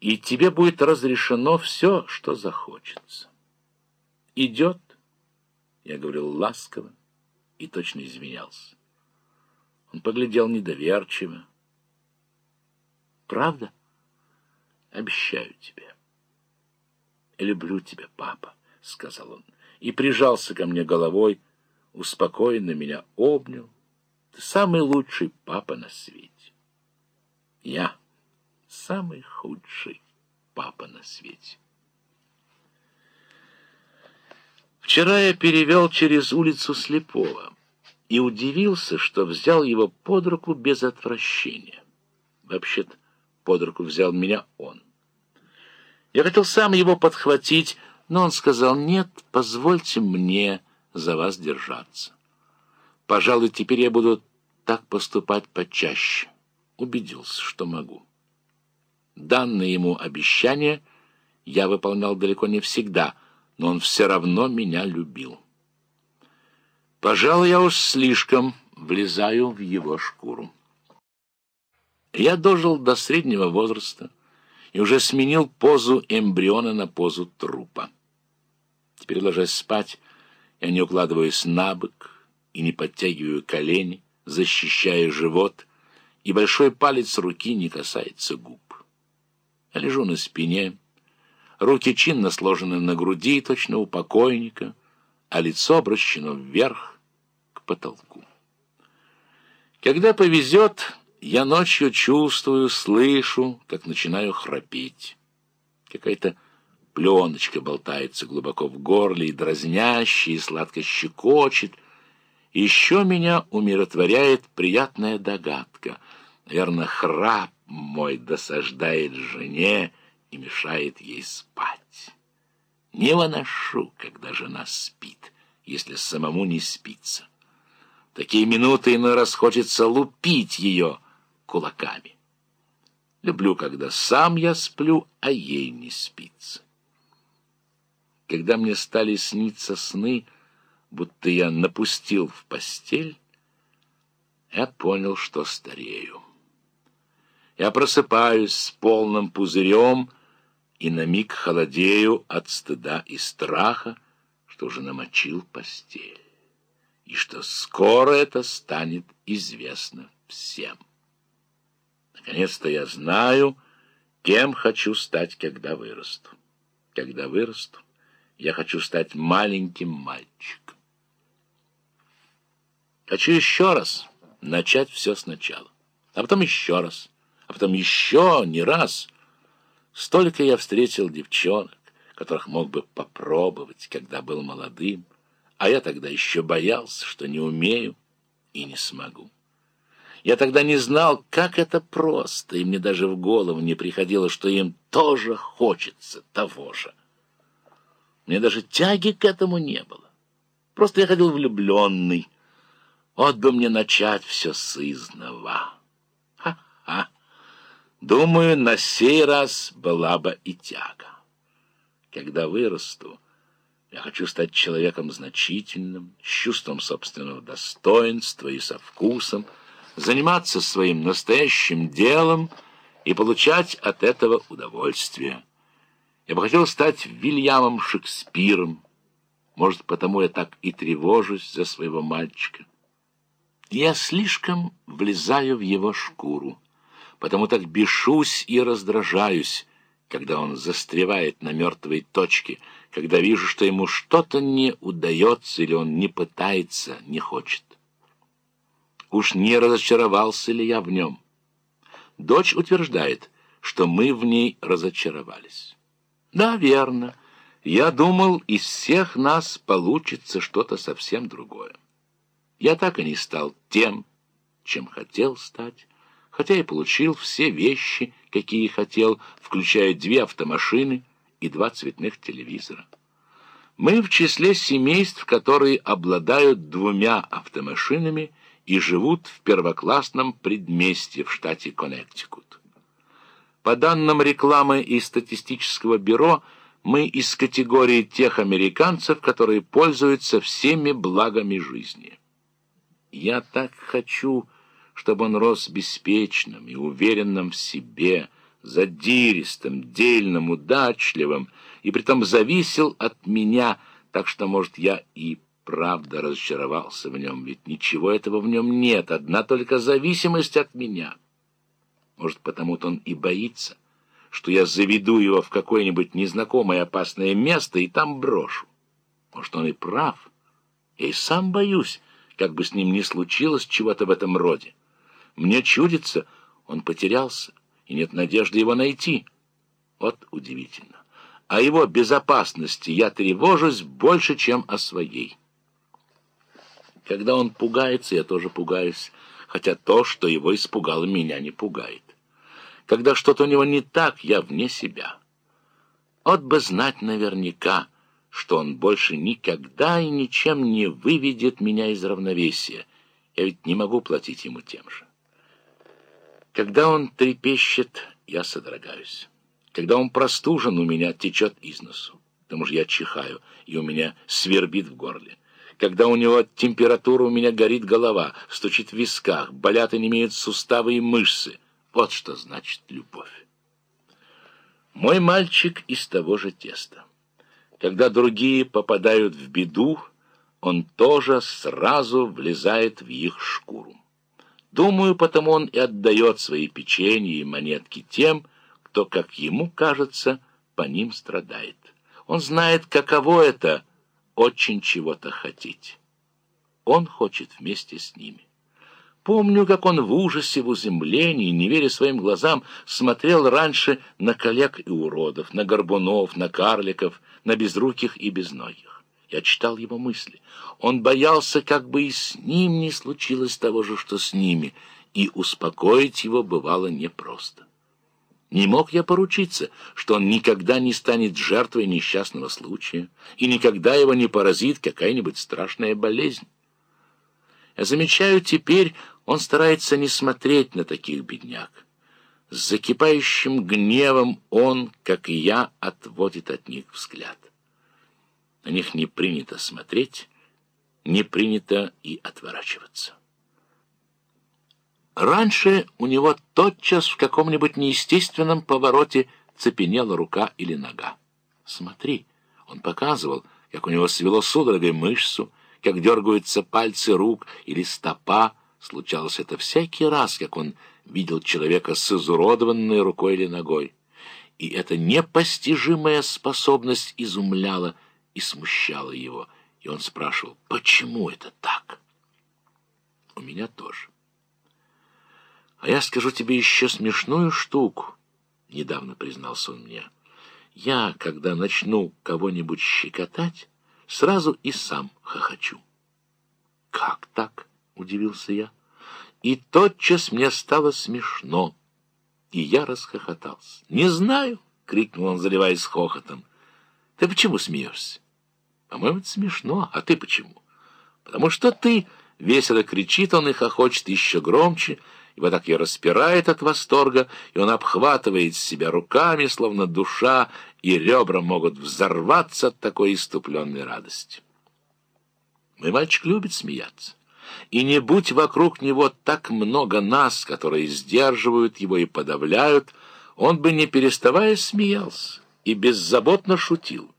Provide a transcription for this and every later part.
и тебе будет разрешено все, что захочется. Идет, я говорил ласково и точно извинялся. Он поглядел недоверчиво. Правда? Обещаю тебе. Люблю тебя, папа, сказал он, и прижался ко мне головой, успокоенно меня обнял. Ты самый лучший папа на свете. Я самый худший папа на свете. Вчера я перевел через улицу Слепого и удивился, что взял его под руку без отвращения. Вообще-то под руку взял меня он. Я хотел сам его подхватить, но он сказал, нет, позвольте мне за вас держаться. Пожалуй, теперь я буду так поступать почаще. Убедился, что могу. Данное ему обещание я выполнял далеко не всегда, но он все равно меня любил. Пожалуй, я уж слишком влезаю в его шкуру. Я дожил до среднего возраста и уже сменил позу эмбриона на позу трупа. Теперь, ложась спать, я не укладываюсь на бок и не подтягиваю колени, защищая живот, и большой палец руки не касается губ. Лежу на спине, руки чинно сложены на груди, точно у покойника, а лицо обращено вверх к потолку. Когда повезет, я ночью чувствую, слышу, как начинаю храпеть. Какая-то пленочка болтается глубоко в горле и дразняще, и сладко щекочет. Еще меня умиротворяет приятная догадка. Наверное, храп мой досаждает жене и мешает ей спать. Не выношу, когда жена спит, если самому не спится. Такие минуты иной раз хочется лупить ее кулаками. Люблю, когда сам я сплю, а ей не спится. Когда мне стали сниться сны, будто я напустил в постель, я понял, что старею. Я просыпаюсь с полным пузырем и на миг холодею от стыда и страха, что уже намочил постель, и что скоро это станет известно всем. Наконец-то я знаю, кем хочу стать, когда вырасту. Когда вырасту, я хочу стать маленьким мальчиком. Хочу еще раз начать все сначала, а потом еще раз — а потом еще не раз. Столько я встретил девчонок, которых мог бы попробовать, когда был молодым, а я тогда еще боялся, что не умею и не смогу. Я тогда не знал, как это просто, и мне даже в голову не приходило, что им тоже хочется того же. Мне даже тяги к этому не было. Просто я ходил влюбленный. Вот бы мне начать все с изного. Думаю, на сей раз была бы и тяга. Когда вырасту, я хочу стать человеком значительным, с чувством собственного достоинства и со вкусом, заниматься своим настоящим делом и получать от этого удовольствие. Я бы хотел стать Вильямом Шекспиром. Может, потому я так и тревожусь за своего мальчика. Я слишком влезаю в его шкуру потому так бешусь и раздражаюсь, когда он застревает на мертвой точке, когда вижу, что ему что-то не удается или он не пытается, не хочет. Уж не разочаровался ли я в нем? Дочь утверждает, что мы в ней разочаровались. Да, верно. Я думал, из всех нас получится что-то совсем другое. Я так и не стал тем, чем хотел стать хотя и получил все вещи, какие хотел, включая две автомашины и два цветных телевизора. Мы в числе семейств, которые обладают двумя автомашинами и живут в первоклассном предместье в штате Коннектикут. По данным рекламы и статистического бюро, мы из категории тех американцев, которые пользуются всеми благами жизни. Я так хочу чтобы он рос беспечным и уверенным в себе, задиристым, дельным, удачливым, и притом зависел от меня, так что, может, я и правда разочаровался в нем, ведь ничего этого в нем нет, одна только зависимость от меня. Может, потому-то он и боится, что я заведу его в какое-нибудь незнакомое опасное место и там брошу. Может, он и прав. Я и сам боюсь, как бы с ним ни случилось чего-то в этом роде. Мне чудится, он потерялся, и нет надежды его найти. Вот удивительно. О его безопасности я тревожусь больше, чем о своей. Когда он пугается, я тоже пугаюсь, хотя то, что его испугало, меня не пугает. Когда что-то у него не так, я вне себя. Вот бы знать наверняка, что он больше никогда и ничем не выведет меня из равновесия. Я ведь не могу платить ему тем же. Когда он трепещет, я содрогаюсь. Когда он простужен, у меня течет из носу. К тому же я чихаю, и у меня свербит в горле. Когда у него температура, у меня горит голова, стучит в висках, болят и не имеют суставы и мышцы. Вот что значит любовь. Мой мальчик из того же теста. Когда другие попадают в беду, он тоже сразу влезает в их шкуру. Думаю, потому он и отдает свои печенья и монетки тем, кто, как ему кажется, по ним страдает. Он знает, каково это — очень чего-то хотеть. Он хочет вместе с ними. Помню, как он в ужасе, в изумлении, не веря своим глазам, смотрел раньше на коллег и уродов, на горбунов, на карликов, на безруких и безногих. Я читал его мысли. Он боялся, как бы и с ним не случилось того же, что с ними, и успокоить его бывало непросто. Не мог я поручиться, что он никогда не станет жертвой несчастного случая, и никогда его не поразит какая-нибудь страшная болезнь. Я замечаю теперь, он старается не смотреть на таких бедняк. С закипающим гневом он, как и я, отводит от них взгляд. На них не принято смотреть, не принято и отворачиваться. Раньше у него тотчас в каком-нибудь неестественном повороте цепенела рука или нога. Смотри, он показывал, как у него свело судорогой мышцу, как дергаются пальцы рук или стопа. Случалось это всякий раз, как он видел человека с изуродованной рукой или ногой. И эта непостижимая способность изумляла и смущала его. И он спрашивал, почему это так? У меня тоже. А я скажу тебе еще смешную штуку, — недавно признался он мне. Я, когда начну кого-нибудь щекотать, сразу и сам хохочу. Как так? — удивился я. И тотчас мне стало смешно, и я расхохотался. «Не знаю!» — крикнул он, заливаясь хохотом. «Ты почему смеешься?» «По-моему, это смешно. А ты почему?» «Потому что ты...» — весело кричит он и хохочет еще громче — его так и распирает от восторга, и он обхватывает себя руками, словно душа, и ребра могут взорваться от такой иступленной радости. Мой мальчик любит смеяться. И не будь вокруг него так много нас, которые сдерживают его и подавляют, он бы, не переставая, смеялся и беззаботно шутил.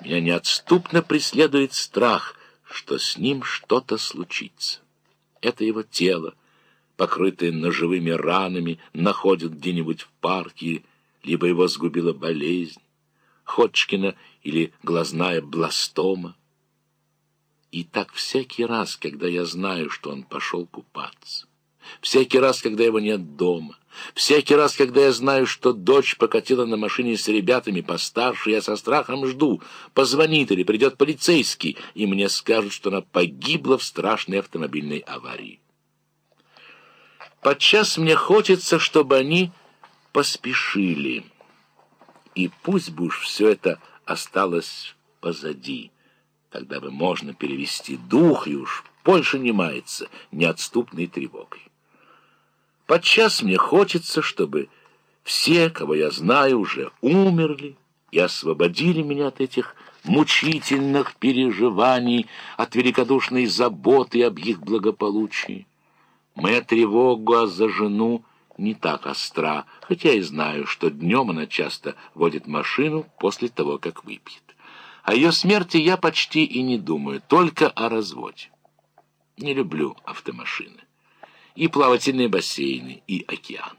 Меня неотступно преследует страх, что с ним что-то случится. Это его тело, покрытые ножевыми ранами, находят где-нибудь в парке, либо его сгубила болезнь, Ходжкина или глазная бластома. И так всякий раз, когда я знаю, что он пошел купаться, всякий раз, когда его нет дома, всякий раз, когда я знаю, что дочь покатила на машине с ребятами постарше, я со страхом жду, позвонит или придет полицейский, и мне скажут, что она погибла в страшной автомобильной аварии. Подчас мне хочется, чтобы они поспешили. И пусть бы уж все это осталось позади. Тогда бы можно перевести дух и уж больше не мается неотступной тревогой. Подчас мне хочется, чтобы все, кого я знаю, уже умерли и освободили меня от этих мучительных переживаний, от великодушной заботы об их благополучии. Моя тревога за жену не так остра, хотя и знаю, что днем она часто водит машину после того, как выпьет. О ее смерти я почти и не думаю, только о разводе. Не люблю автомашины. И плавательные бассейны, и океан.